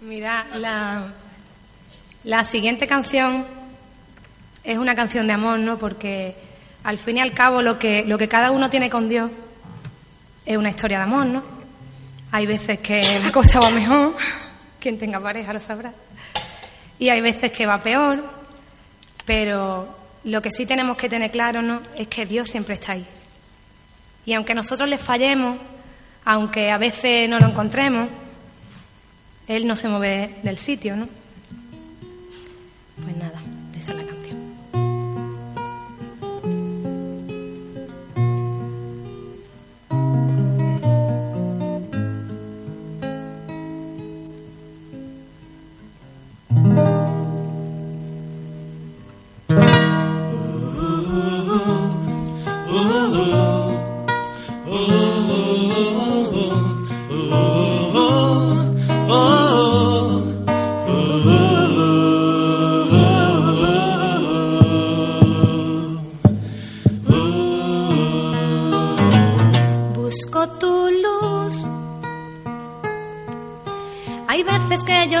Mira, la, la siguiente canción es una canción de amor, ¿no? Porque al fin y al cabo lo que, lo que cada uno tiene con Dios es una historia de amor, ¿no? Hay veces que la cosa va mejor, quien tenga pareja lo sabrá, y hay veces que va peor, pero lo que sí tenemos que tener claro, ¿no? Es que Dios siempre está ahí. Y aunque nosotros le fallemos, aunque a veces no lo encontremos, Él no se mueve del sitio, ¿no?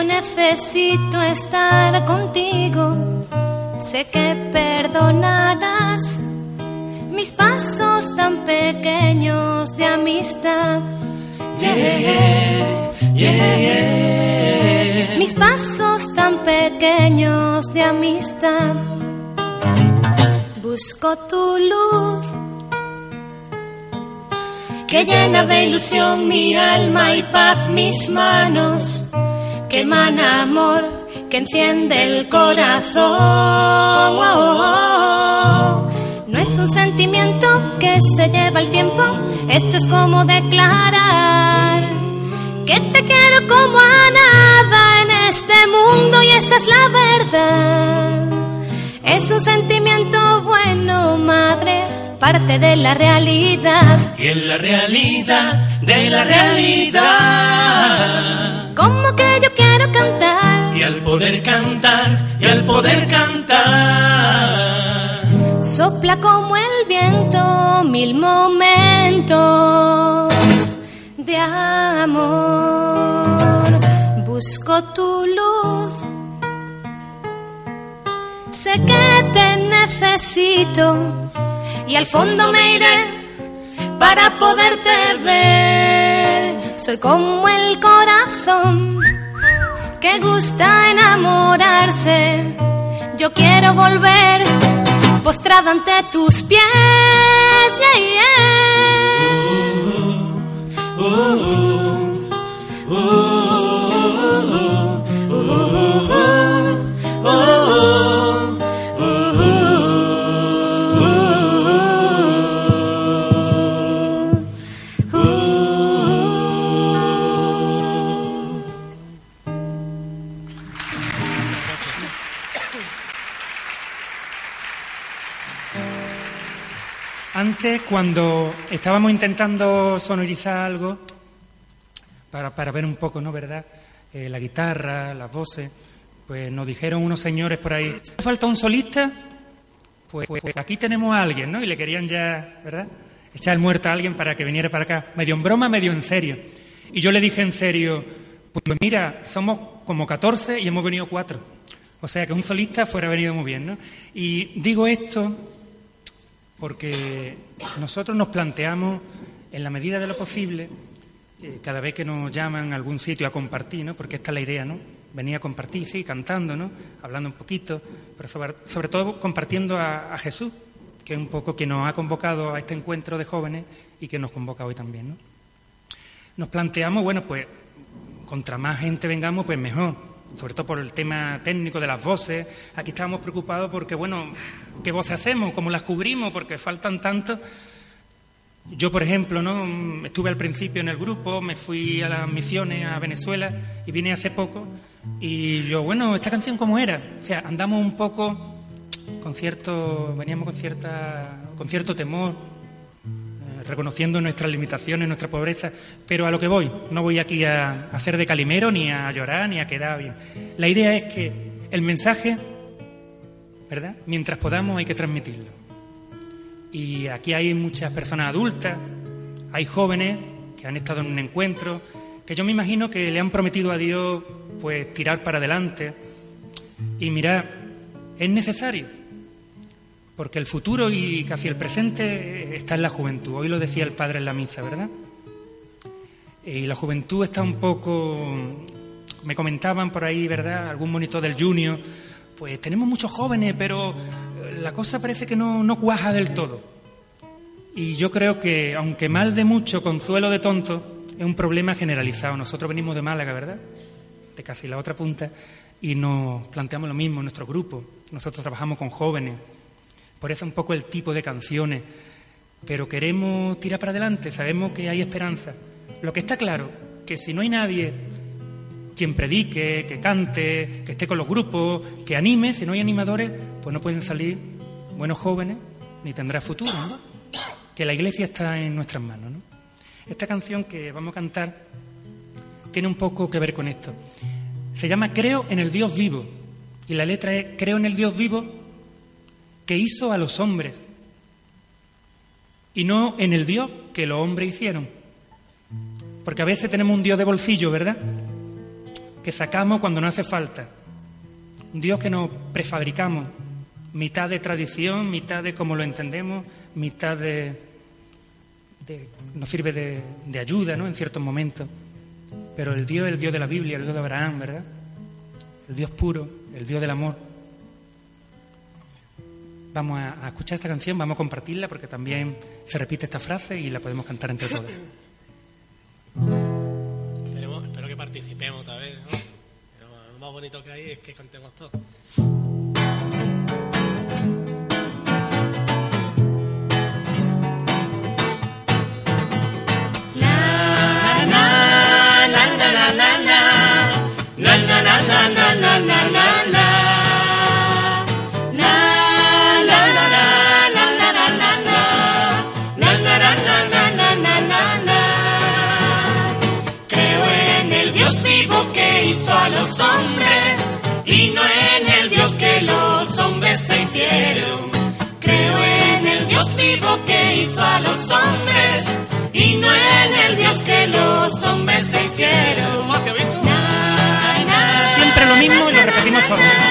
Necesito estar contigo. Sé que perdonarás mis pasos tan pequeños de amistad. Mis pasos tan pequeños de amistad. Busco tu luz que llena de ilusión mi alma y paz mis manos que emana amor, que enciende el corazón. No es un sentimiento que se lleva el tiempo, esto es como declarar que te quiero como a nada en este mundo y esa es la verdad. Es un sentimiento bueno, madre, parte de la realidad. Y en la realidad de la realidad. Como que yo quiero cantar. Y al poder cantar, y al poder cantar. Sopla como el viento mil momentos de amor. Busco tu luz. Sé que te necesito y al fondo me iré para poderte ver. Soy como el corazón que gusta enamorarse. Yo quiero volver postrado ante tus pies. Cuando estábamos intentando sonorizar algo, para, para ver un poco, ¿no? ¿Verdad? Eh, la guitarra, las voces, pues nos dijeron unos señores por ahí, ¿falta un solista? Pues, pues, aquí tenemos a alguien, ¿no? Y le querían ya, ¿verdad? Echar el muerto a alguien para que viniera para acá, medio en broma, medio en serio. Y yo le dije en serio, pues mira, somos como 14 y hemos venido cuatro. O sea que un solista fuera venido muy bien, ¿no? Y digo esto porque nosotros nos planteamos, en la medida de lo posible, eh, cada vez que nos llaman a algún sitio a compartir, ¿no? porque esta es la idea, ¿no? venir a compartir, sí, cantando, ¿no? hablando un poquito, pero sobre, todo compartiendo a, Jesús, que es un poco que nos ha convocado a este encuentro de jóvenes y que nos convoca hoy también. ¿no? Nos planteamos, bueno, pues contra más gente vengamos, pues mejor sobre todo por el tema técnico de las voces. Aquí estábamos preocupados porque, bueno, ¿qué voces hacemos? ¿Cómo las cubrimos? Porque faltan tantos. Yo, por ejemplo, ¿no? estuve al principio en el grupo, me fui a las misiones a Venezuela y vine hace poco. Y yo, bueno, ¿esta canción cómo era? O sea, andamos un poco con cierto, veníamos con, cierta, con cierto temor reconociendo nuestras limitaciones, nuestra pobreza, pero a lo que voy, no voy aquí a hacer de calimero, ni a llorar, ni a quedar bien. La idea es que el mensaje, ¿verdad? Mientras podamos hay que transmitirlo. Y aquí hay muchas personas adultas, hay jóvenes que han estado en un encuentro, que yo me imagino que le han prometido a Dios pues tirar para adelante y mirar, es necesario, porque el futuro y casi el presente está en la juventud. Hoy lo decía el padre en la misa, ¿verdad? Y la juventud está un poco, me comentaban por ahí, ¿verdad? Algún monitor del Junior, pues tenemos muchos jóvenes, pero la cosa parece que no, no cuaja del todo. Y yo creo que, aunque mal de mucho, consuelo de tonto, es un problema generalizado. Nosotros venimos de Málaga, ¿verdad? De casi la otra punta, y nos planteamos lo mismo en nuestro grupo. Nosotros trabajamos con jóvenes, por eso un poco el tipo de canciones, pero queremos tirar para adelante, sabemos que hay esperanza. Lo que está claro, que si no hay nadie quien predique, que cante, que esté con los grupos, que anime, si no hay animadores, pues no pueden salir buenos jóvenes ni tendrá futuro, ¿no? Que la iglesia está en nuestras manos, ¿no? Esta canción que vamos a cantar tiene un poco que ver con esto. Se llama Creo en el Dios vivo y la letra es Creo en el Dios vivo que hizo a los hombres y no en el Dios que los hombres hicieron. Porque a veces tenemos un Dios de bolsillo, ¿verdad? Que sacamos cuando no hace falta. Un Dios que nos prefabricamos, mitad de tradición, mitad de cómo lo entendemos, mitad de, nos sirve de, de, ayuda, ¿no? En ciertos momentos. Pero el Dios el Dios de la Biblia, el Dios de Abraham, ¿verdad? El Dios puro, el Dios del amor. Vamos a, escuchar esta canción, vamos a compartirla porque también se repite esta frase y la podemos cantar entre todos. Esperemos, espero que participemos otra vez, lo más bonito que hay es que cantemos todos. Dios vivo que hizo a los hombres y no en el Dios que los hombres se hicieron. Siempre lo mismo y lo repetimos todos.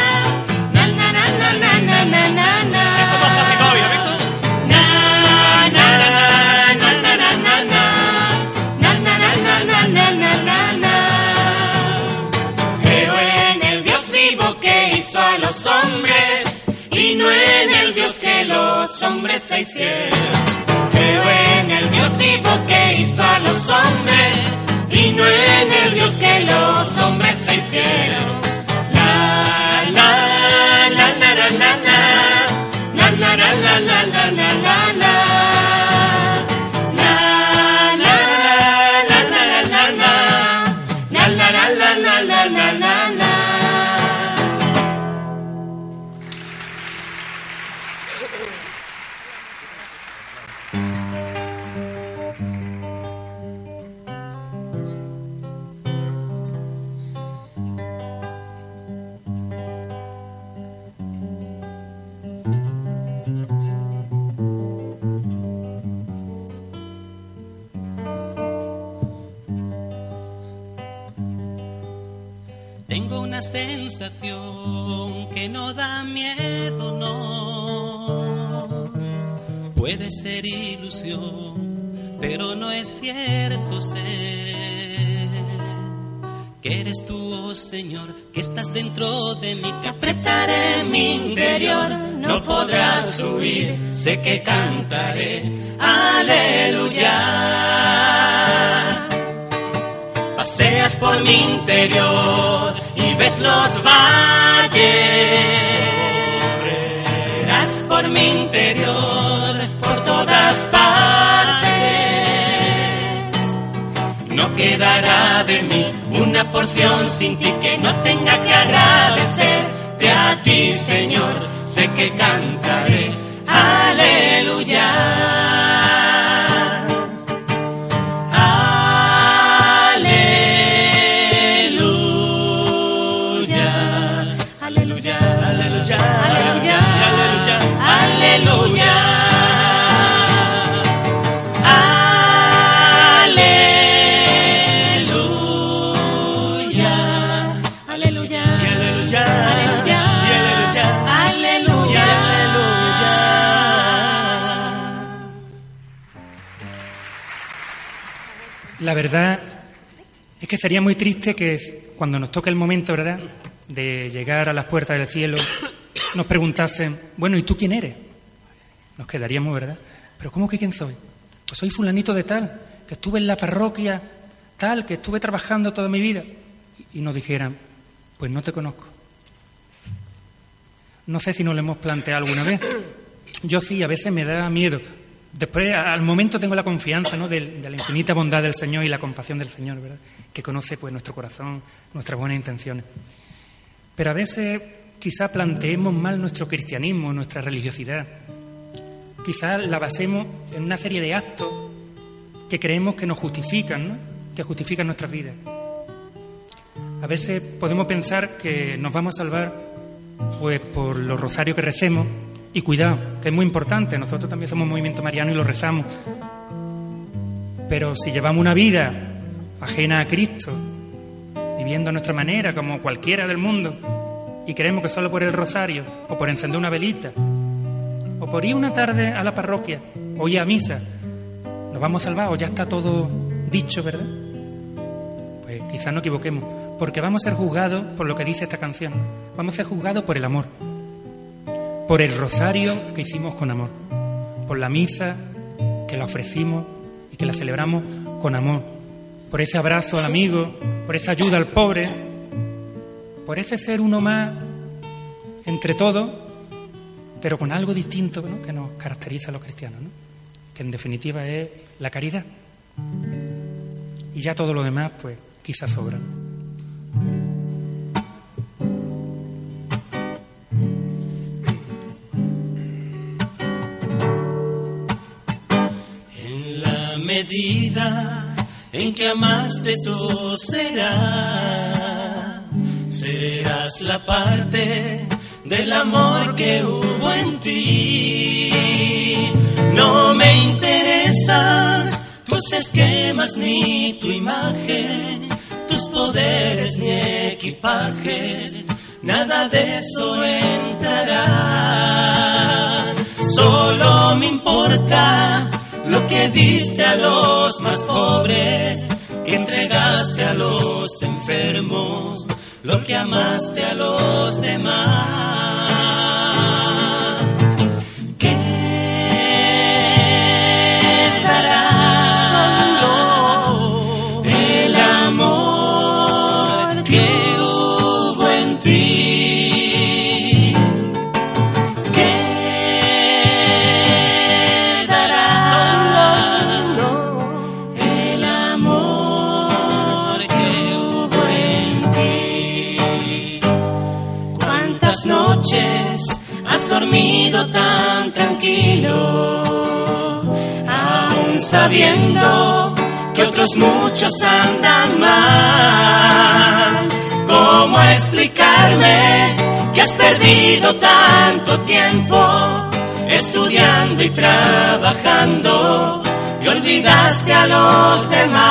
Los hombres se hicieron. Creo en el Dios vivo que hizo a los hombres y no en el Dios que los hombres se hicieron. Una sensación que no da miedo, no. Puede ser ilusión, pero no es cierto sé que eres tú, oh Señor, que estás dentro de mí. Te apretaré mi interior, no podrás huir, sé que cantaré. Aleluya. Paseas por mi interior ves los valles. Verás por mi interior, por todas partes. No quedará de mí una porción sin ti que no tenga que agradecerte a ti, Señor. Sé que cantaré. Aleluya. La verdad es que sería muy triste que cuando nos toque el momento, ¿verdad?, de llegar a las puertas del cielo, nos preguntasen, bueno, ¿y tú quién eres? Nos quedaríamos, ¿verdad? Pero ¿cómo que quién soy? Pues soy fulanito de tal, que estuve en la parroquia tal, que estuve trabajando toda mi vida. Y nos dijeran, pues no te conozco. No sé si nos lo hemos planteado alguna vez. Yo sí, a veces me da miedo. Después, al momento tengo la confianza ¿no? de, la infinita bondad del Señor y la compasión del Señor, ¿verdad? Que conoce pues nuestro corazón, nuestras buenas intenciones. Pero a veces quizá planteemos mal nuestro cristianismo, nuestra religiosidad. Quizá la basemos en una serie de actos que creemos que nos justifican, ¿no? que justifican nuestras vidas. A veces podemos pensar que nos vamos a salvar pues por los rosarios que recemos y cuidado, que es muy importante, nosotros también somos movimiento mariano y lo rezamos. Pero si llevamos una vida ajena a Cristo, viviendo a nuestra manera como cualquiera del mundo, y creemos que solo por el rosario o por encender una velita o por ir una tarde a la parroquia o ir a misa, nos vamos o ya está todo dicho, ¿verdad? Pues quizás no equivoquemos, porque vamos a ser juzgados por lo que dice esta canción. Vamos a ser juzgados por el amor, por el rosario que hicimos con amor, por la misa que la ofrecimos y que la celebramos con amor, por ese abrazo al amigo, por esa ayuda al pobre, por ese ser uno más entre todos, pero con algo distinto que nos caracteriza a los cristianos, ¿no? que en definitiva es la caridad. Y ya todo lo demás, pues quizás sobra. En que amaste tú será, serás la parte del amor que hubo en ti. No me interesa tus esquemas ni tu imagen, tus poderes ni equipajes, nada de eso entrará. Solo me importa lo que diste a los más pobres, que entregaste a los enfermos, lo que amaste a los demás. Sabiendo que otros muchos andan mal. ¿Cómo explicarme que has perdido tanto tiempo estudiando y trabajando y olvidaste a los demás?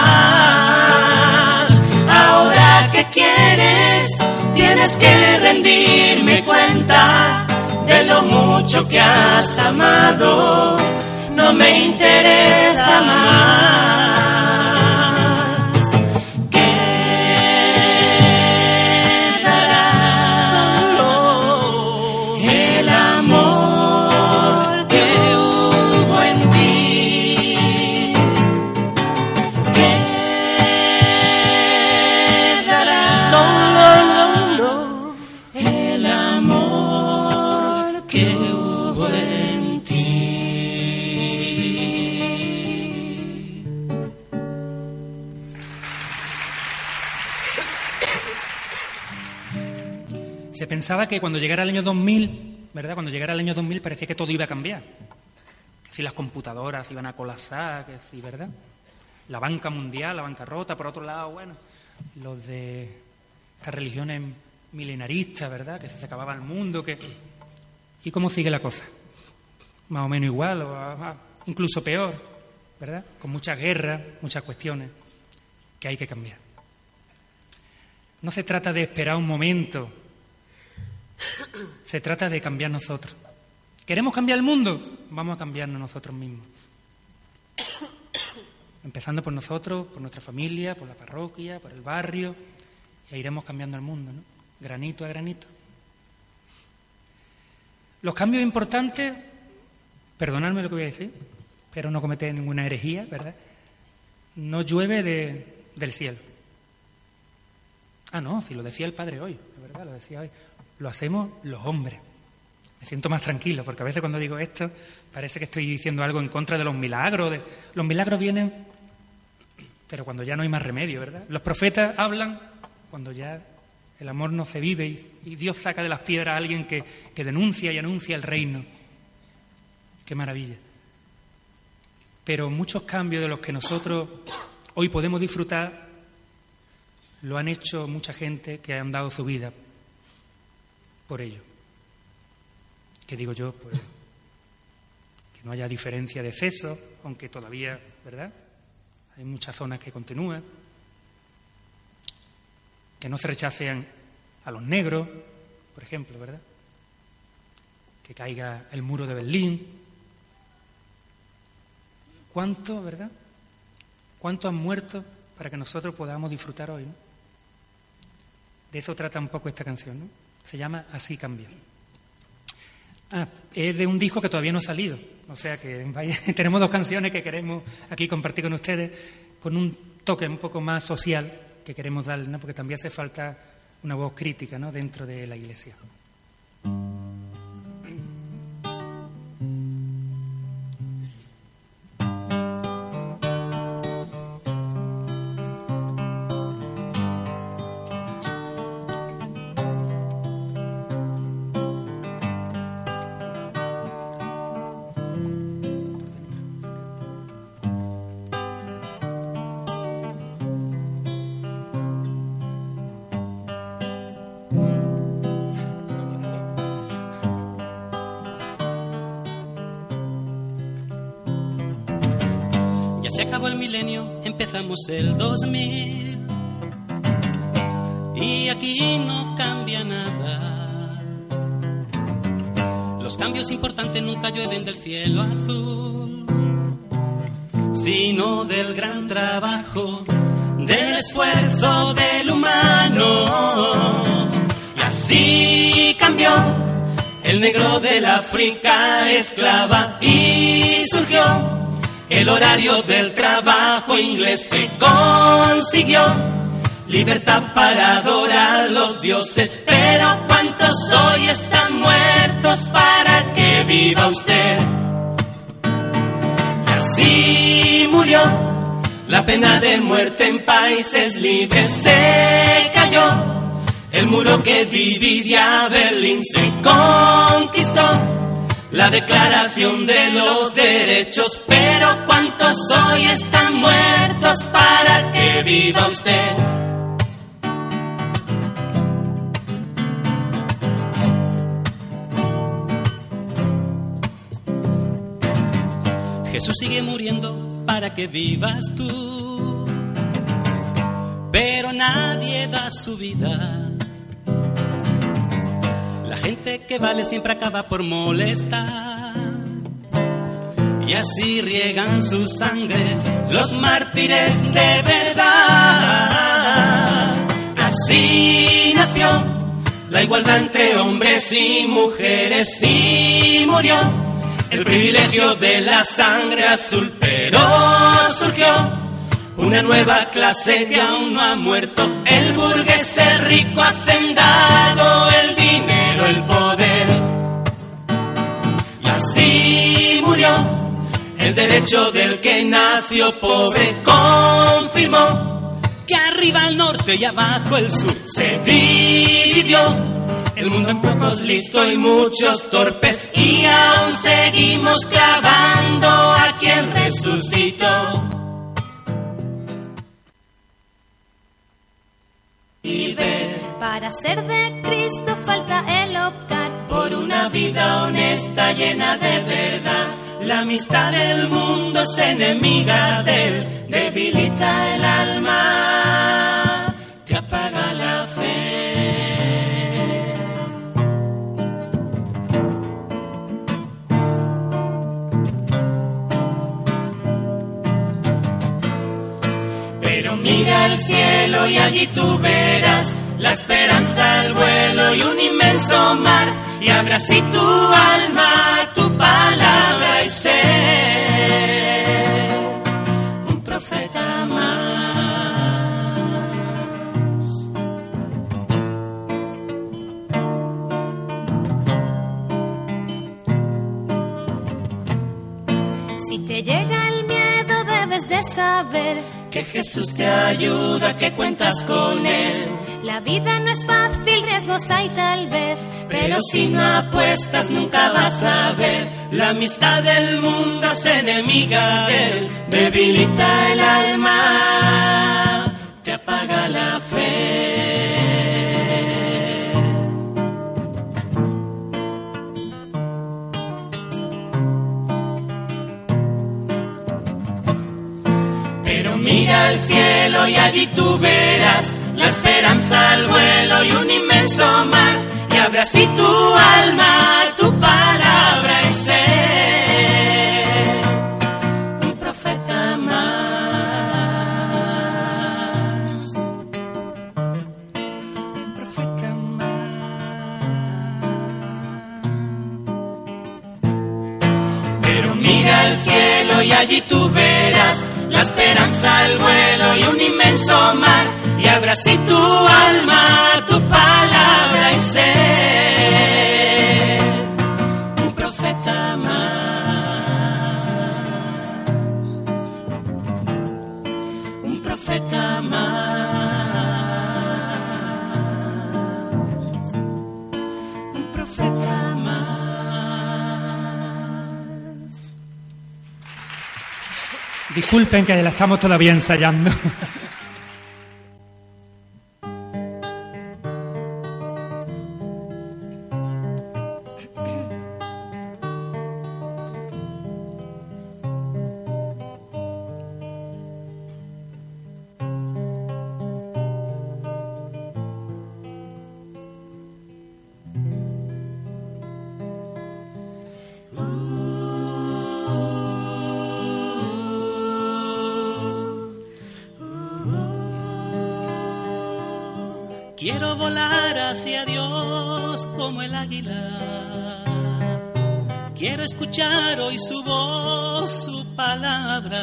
Ahora que quieres, tienes que rendirme cuenta de lo mucho que has amado. Me interesa más. Pensaba que cuando llegara el año 2000, ¿verdad? Cuando llegara el año 2000 parecía que todo iba a cambiar. Que si las computadoras iban a colapsar, que si, ¿verdad? La banca mundial, la bancarrota, por otro lado, bueno, los de estas religiones milenaristas, ¿verdad? Que se acababa el mundo, que... ¿Y cómo sigue la cosa? Más o menos igual, o incluso peor, ¿verdad? Con muchas guerras, muchas cuestiones que hay que cambiar. No se trata de esperar un momento, se trata de cambiar nosotros. ¿Queremos cambiar el mundo? Vamos a cambiarnos nosotros mismos. empezando por nosotros, por nuestra familia, por la parroquia, por el barrio, y iremos cambiando el mundo, ¿no? Granito a granito. Los cambios importantes, perdonadme lo que voy a decir, pero no cometer ninguna herejía, ¿verdad? No llueve de- del cielo. Ah, no, si lo decía el Padre hoy, de verdad, lo decía hoy. Lo hacemos los hombres. Me siento más tranquilo, porque a veces cuando digo esto parece que estoy diciendo algo en contra de los milagros. Los milagros vienen, pero cuando ya no hay más remedio, ¿verdad? Los profetas hablan cuando ya el amor no se vive y, y Dios saca de las piedras a alguien que, que denuncia y anuncia el reino. Qué maravilla. Pero muchos cambios de los que nosotros hoy podemos disfrutar lo han hecho mucha gente que han dado su vida por ello. Que digo yo, pues, que no haya diferencia de exceso, aunque todavía, ¿verdad? Hay muchas zonas que continúan. Que no se rechacen a los negros, por ejemplo, ¿verdad? Que caiga el muro de Berlín. ¿Cuánto, verdad? ¿Cuánto han muerto para que nosotros podamos disfrutar hoy? ¿no? De eso trata un poco esta canción, ¿no? Se llama Así cambia. Ah, es de un disco que todavía no ha salido. O sea que tenemos dos canciones que queremos aquí compartir con ustedes con un toque un poco más social que queremos darle, ¿no? porque también hace falta una voz crítica ¿no? dentro de la iglesia. Se acabó el milenio, empezamos el 2000. Y aquí no cambia nada. Los cambios importantes nunca llueven del cielo azul, sino del gran trabajo, del esfuerzo del humano. Y así cambió el negro de la África esclava y surgió el horario del trabajo inglés se consiguió. Libertad para adorar a los dioses, pero ¿cuántos hoy están muertos para que viva usted? Y así murió la pena de muerte en países libres, se cayó. El muro que dividía Berlín se conquistó la declaración de los derechos, pero ¿cuántos hoy están muertos para que viva usted? Jesús sigue muriendo para que vivas tú, pero nadie da su vida. Gente que vale siempre acaba por molestar. Y así riegan su sangre los mártires de verdad. Así nació la igualdad entre hombres y mujeres y murió el privilegio de la sangre azul. Pero surgió una nueva clase que aún no ha muerto. El burgués, el rico hacendado, el dinero, el poder. Y así murió el derecho del que nació pobre. Confirmó que arriba el norte y abajo el sur se dividió. El mundo en pocos listo y muchos torpes. Y aún seguimos clavando a quien resucitó. Para ser de Cristo falta el optar por una vida honesta llena de verdad. La amistad del mundo es enemiga del debilita el alma, te apaga la fe. cielo y allí tú verás la esperanza, el vuelo y un Y abra así tu alma, tu palabra y sé un profeta más. Si te llega el miedo debes de saber Que Jesús te ayuda, que cuentas con Él. La vida no es fácil, riesgos hay tal vez Pero si no apuestas nunca vas a ver La amistad del mundo es enemiga de él Debilita el alma Te apaga la fe. Pero mira al cielo y allí tú verás esperanza, el vuelo y un inmenso mar. Y abre así tu alma, tu palabra y sé un profeta más. Un profeta Pero mira al cielo y allí tú verás la esperanza, el vuelo y un inmenso mar. Y abra así tu alma, tu palabra y sé un profeta más. Un profeta más. Un profeta más. Disculpen que la estamos todavía ensayando. Volar hacia Dios como el águila. Quiero escuchar hoy su voz, su palabra.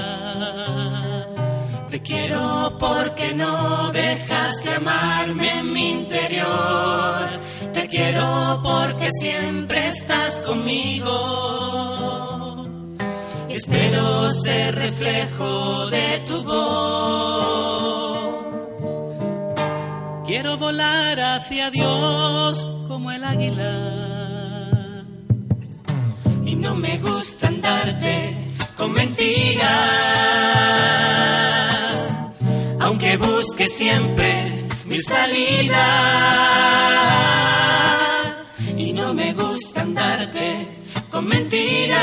Te quiero porque no dejas de amarme en mi interior. Te quiero porque siempre estás conmigo. Espero ser reflejo de tu voz. Quiero volar hacia Dios como el águila. Y no me gusta andarte con mentiras. Aunque busque siempre mi salida. Y no me gusta andarte con mentiras.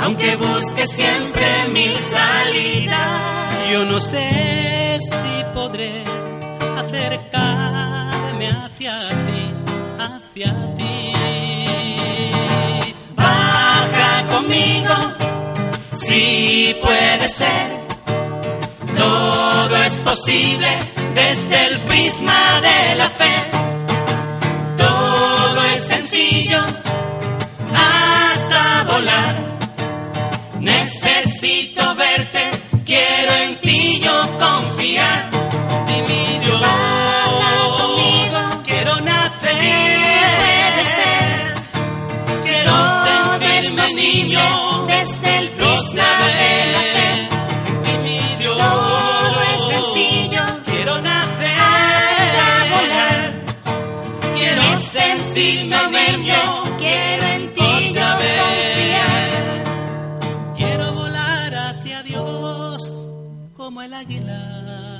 Aunque busque siempre mil salidas. Yo no sé conmigo, si puede ser. Todo es posible desde el prisma de la fe. Todo es sencillo hasta volar. Sentirme niño. Quiero en ti Otra vez quiero volar hacia Dios como el águila.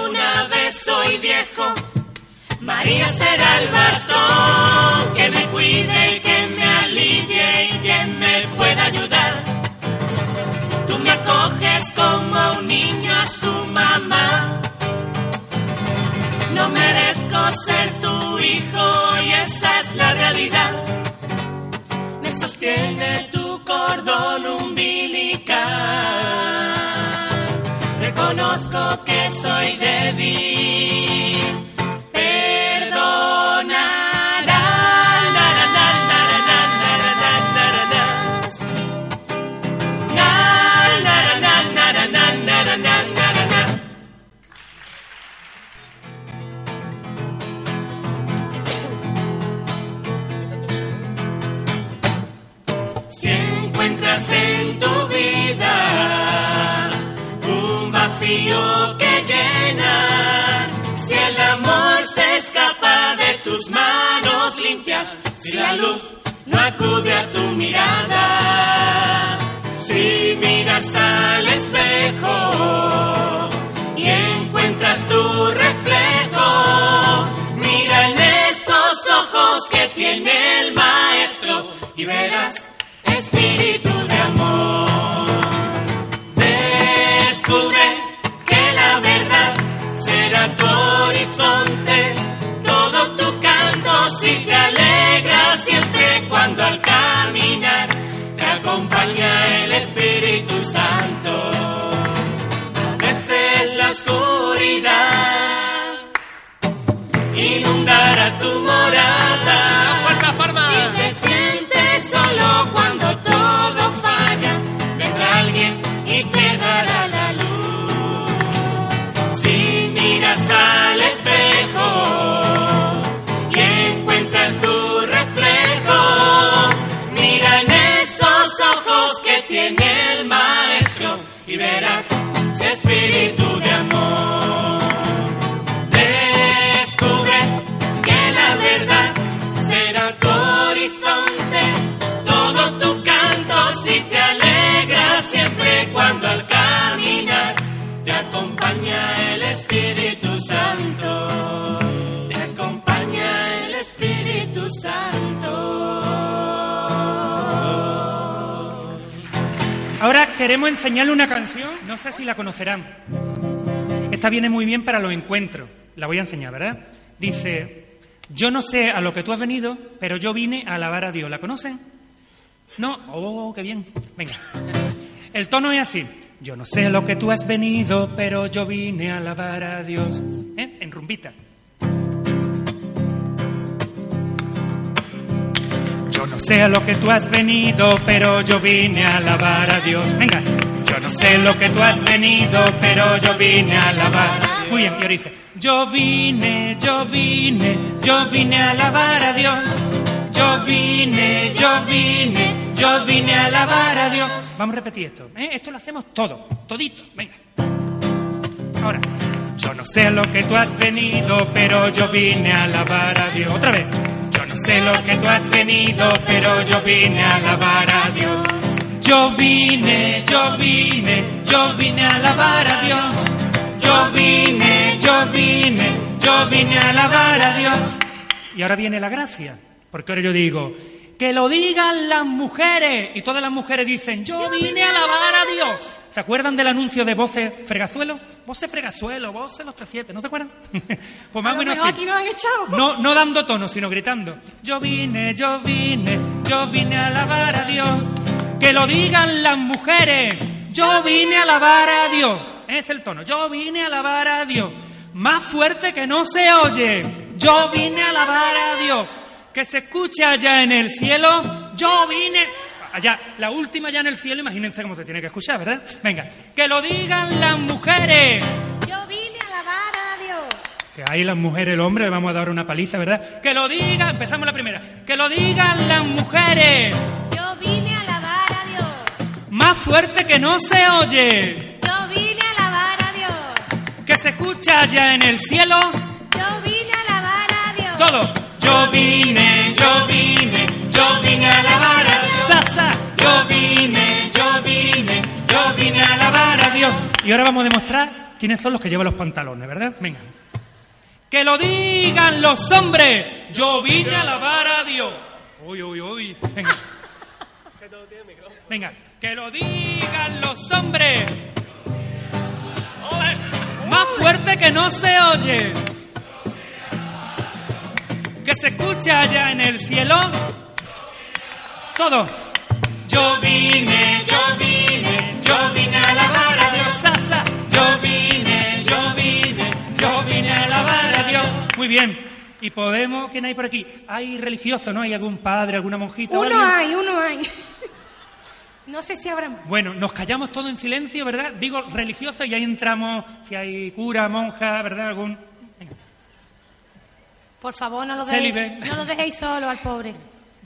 Alguna vez soy viejo, María será el bastón que me cuide, que me alivie y que me pueda ayudar. Tú me acoges como un niño a su mamá. No merezco ser tu hijo y esa es la realidad me sostiene tu cordón na, na, na. Si encuentras en tu vida si la luz no acude a tu mirada, si miras al espejo y encuentras tu reflejo, mira en esos ojos que tiene el maestro y verás espíritu You. Queremos enseñarle una canción, no sé si la conocerán. Esta viene muy bien para los encuentros. La voy a enseñar, ¿verdad? Dice, yo no sé a lo que tú has venido, pero yo vine a alabar a Dios. ¿La conocen? No, oh, qué bien. Venga. El tono es así. Yo no sé a lo que tú has venido, pero yo vine a alabar a Dios. ¿Eh? En rumbita. Sé a lo que tú has venido, pero yo vine a alabar a Dios. Venga. Yo no sé lo que tú has venido, pero yo vine a alabar. Muy bien, y dice, yo vine, yo vine, yo vine a alabar a Dios. Yo vine, yo vine, yo vine a alabar a Dios. Vamos a repetir esto. ¿eh? Esto lo hacemos todo, todito. Venga. Ahora. Yo no sé a lo que tú has venido, pero yo vine a alabar a Dios. Otra vez. Sé lo que tú has venido, pero yo vine a alabar a Dios. Yo vine, yo vine, yo vine a alabar a Dios. Yo vine, yo vine, yo vine a alabar a Dios. Y ahora viene la gracia, porque ahora yo digo, que lo digan las mujeres. Y todas las mujeres dicen, yo vine a alabar a Dios. ¿Se acuerdan del anuncio de Voces Fregazuelo? Voces Fregazuelo, Voces Los 37, ¿no se acuerdan? pues más o menos así. No, no dando tono, sino gritando. Yo vine, yo vine, yo vine a alabar a Dios. que lo digan las mujeres. Yo vine a alabar a Dios. Es el tono. Yo vine a alabar a Dios. Más fuerte que no se oye. Yo vine a alabar a Dios. Que se escuche allá en el cielo. Yo vine. Allá, la última ya en el cielo, imagínense cómo se tiene que escuchar, ¿verdad? Venga, que lo digan las mujeres. Yo vine a alabar a Dios. Que ahí las mujeres, el hombre, le vamos a dar una paliza, ¿verdad? Que lo digan, empezamos la primera. Que lo digan las mujeres. Yo vine a alabar a Dios. Más fuerte que no se oye. Yo vine a alabar a Dios. Que se escucha allá en el cielo. Yo vine a alabar a Dios. Todo. Yo vine, yo vine, yo vine a alabar a Dios. Yo vine, yo vine, yo vine a alabar a Dios. Y ahora vamos a demostrar quiénes son los que llevan los pantalones, ¿verdad? Venga. Que lo digan los hombres. Yo vine a alabar a Dios. Uy, uy, uy. Venga. Venga. Que lo digan los hombres. Más fuerte que no se oye. Que se escucha allá en el cielo. Todo. Yo vine, yo vine, yo vine a alabar a Dios. Yo vine, yo vine, yo vine a alabar a Dios. Muy bien. Y podemos, ¿quién hay por aquí? Hay religiosos, ¿no? ¿Hay algún padre, alguna monjita? Uno hay, uno hay. No sé si habrá. Bueno, nos callamos todo en silencio, ¿verdad? Digo religioso y ahí entramos, si hay cura, monja, ¿verdad? Algún... Venga. Por favor, no lo dejéis, no lo dejéis solo al pobre.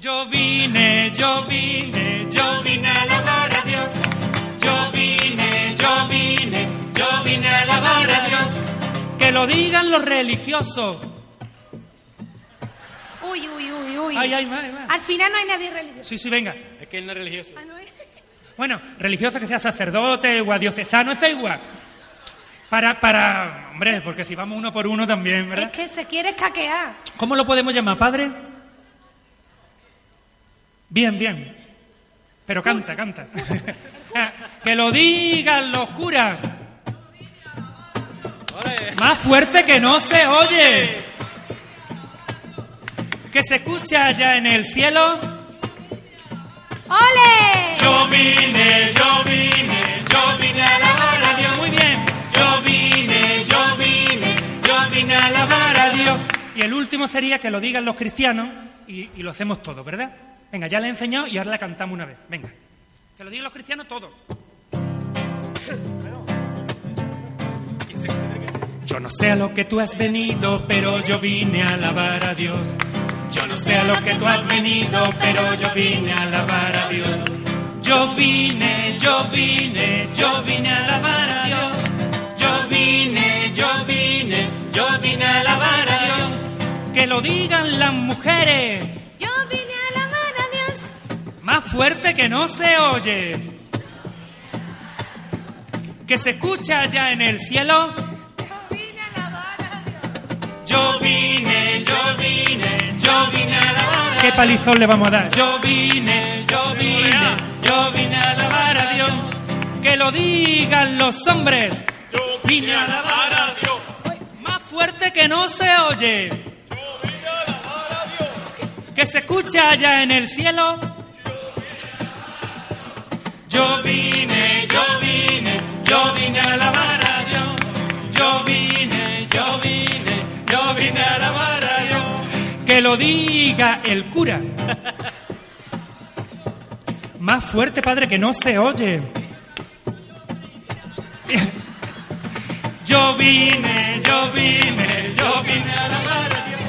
Yo vine, yo vine, yo vine a alabar a Dios. Yo vine, yo vine, yo vine a alabar a Dios. Que lo digan los religiosos. Uy, uy, uy, uy. Ay, ay, ay, ay. Al final no hay nadie religioso. Sí, sí, venga. Es que él no es religioso. Ah, ¿no es? Bueno, religioso que sea sacerdote o diocesano, es igual. Para, para, hombre, porque si vamos uno por uno también, Es ¿verdad? que se quiere escaquear. ¿Cómo lo podemos llamar, padre? Bien, bien. Pero canta, canta. Ah, que lo digan los curas. Más fuerte que no se oye. Que se escucha allá en el cielo. ¡Ole! Yo vine, yo vine, yo vine a alabar a Dios. Muy bien. Yo vine, yo vine, yo vine a alabar a Dios. Y el último sería que lo digan los cristianos y, y lo hacemos todo, ¿verdad? Venga, ya le he enseñado y ahora la cantamos una vez. Venga. Que lo digan los cristianos todo. Yo no sé a lo que tú has venido, pero yo vine a alabar a Dios. Yo no sé a lo que tú has venido, pero yo vine a alabar a Dios. Yo vine, yo vine, yo vine a alabar a Dios. Yo vine, yo vine, yo vine a alabar a Dios. Que lo digan las mujeres, fuerte que no se oye. Que se escucha allá en el cielo. Yo vine a alabar a Dios. Yo vine, yo vine, yo vine a alabar a ¿Qué palizón le vamos a dar? Yo vine, yo vine, yo vine a alabar a Dios. Que lo digan los hombres. Yo vine a alabar a Dios. Más fuerte que no se oye. Yo vine a alabar a Dios. Que se escucha allá en el cielo. Yo vine, yo vine, yo vine a alabar a Dios. Yo vine, yo vine, yo vine a alabar a Dios. Que lo diga el cura. Más fuerte, padre, que no se oye. Yo vine, yo vine, yo vine a alabar a Dios.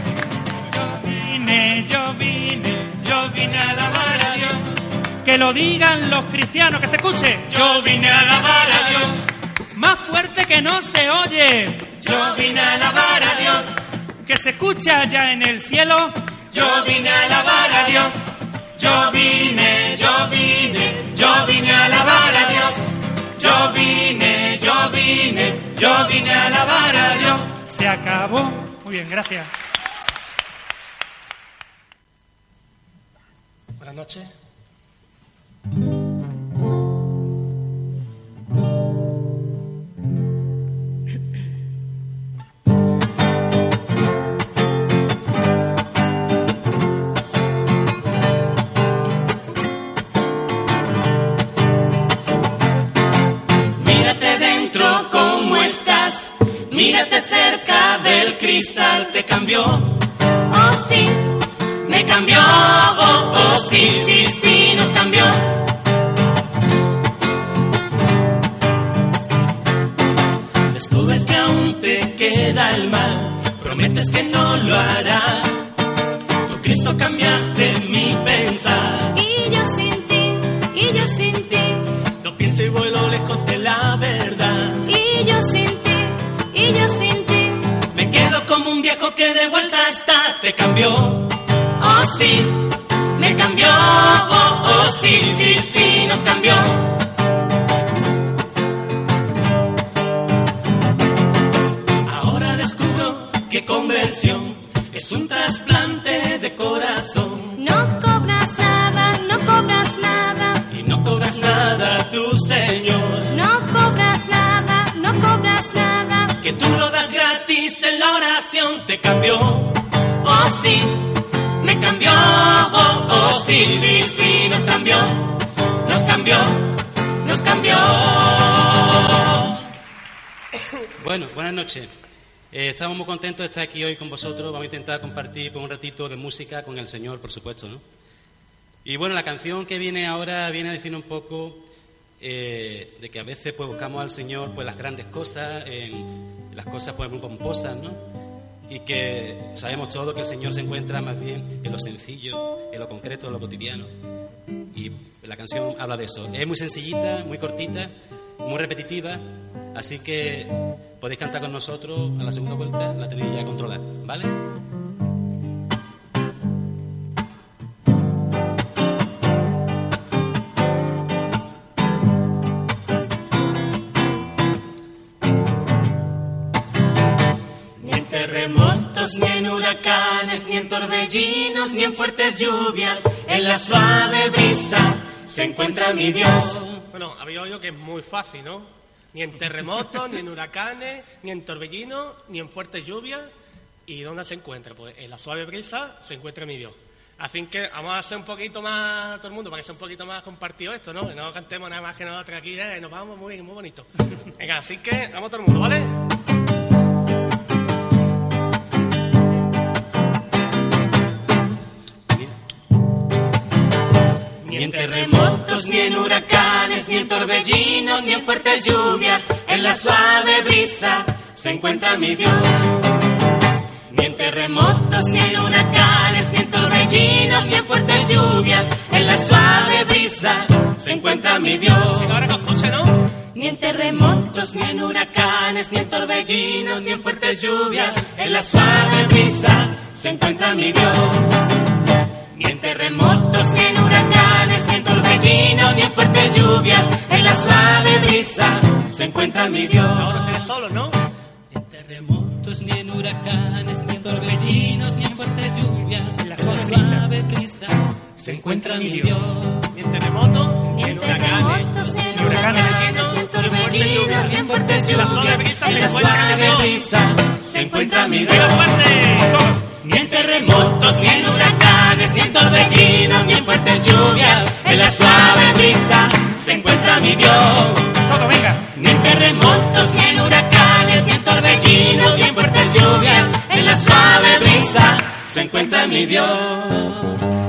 Yo vine, yo vine, yo vine a alabar. Que lo digan los cristianos, que se escuche. Yo vine a alabar a Dios. Más fuerte que no se oye. Yo vine a alabar a Dios. Que se escucha allá en el cielo. Yo vine a alabar a Dios. Yo vine, yo vine, yo vine a alabar a Dios. Yo vine, yo vine, yo vine a alabar a Dios. Se acabó. Muy bien, gracias. Buenas noches. Mírate cerca del cristal, te cambió. Oh sí, me cambió. Oh, oh sí, sí, sí. Descubres que aún te queda el mal, prometes que no lo harás. Tu Cristo cambiaste mi pensar. y yo sin ti, y yo sin ti, No pienso y vuelo lejos de la verdad. y yo sin ti, y yo sin ti. Me quedo como un viejo que de vuelta está, te cambió. Oh sí, me cambió. Oh, oh, sí, sí, sí, nos cambió. Oh sí, me cambió. Oh, oh, sí, sí, sí, nos cambió. Nos cambió, nos cambió. Bueno, buenas noches. Eh, estamos muy contentos de estar aquí hoy con vosotros. Vamos a intentar compartir por un ratito de música con el Señor, por supuesto, ¿no? Y bueno, la canción que viene ahora viene a decir un poco eh, de que a veces pues buscamos al Señor pues las grandes cosas, las cosas pues muy pomposas, ¿no? Y que sabemos todos que el Señor se encuentra más bien en lo sencillo, en lo concreto, en lo cotidiano. Y la canción habla de eso. Es muy sencillita, muy cortita, muy repetitiva, así que podéis cantar con nosotros a la segunda vuelta, la tenéis ya controlada, ¿vale? Terremotos, ni en huracanes, ni en torbellinos, ni en fuertes lluvias, en la suave brisa se encuentra mi Dios. Bueno, había oído que es muy fácil, ¿no? Ni en terremotos, ni en huracanes, ni en torbellinos, ni en fuertes lluvias. ¿Y dónde se encuentra? Pues en la suave brisa se encuentra mi Dios. Así que vamos a hacer un poquito más, todo el mundo, para que sea un poquito más compartido esto, ¿no? Que no cantemos nada más que nosotros aquí, ¿eh? nos vamos muy muy bonito. Venga, así que vamos todo el mundo, ¿vale? Ni en terremotos, ni en huracanes, ni en torbellinos, ni en fuertes lluvias, en la suave brisa se encuentra mi Dios. Ni en terremotos, ni en huracanes, ni en torbellinos, ni en fuertes lluvias, en la suave brisa se encuentra mi Dios. Ni en terremotos, ni en huracanes, ni en torbellinos, ni en fuertes lluvias, en la suave brisa se encuentra mi Dios. Ni en terremotos, ni en huracanes, ni en torbellinos, ni en fuertes lluvias, en la suave brisa se encuentra mi Dios. Ahora ustedes solos, ¿no? Ni en terremotos, ni en huracanes, ni en torbellinos, ni en fuertes lluvias, en la suave brisa se encuentra mi Dios. Ni en terremotos, ni en en huracanes, ni en ni en huracanes, huracanes, ni en torbellinos, ni en fuertes lluvias, en la suave brisa en se la encuentra mi suave Dios. brisa se encuentra mi ¡Venga, Dios. fuerte! Ni en terremotos, ni en huracanes, ni en torbellinos, ni en fuertes lluvias, en la suave brisa se encuentra mi Dios. Todo, venga. Ni en terremotos, ni en huracanes, ni en torbellinos, ni en fuertes lluvias, en la suave brisa se encuentra mi Dios.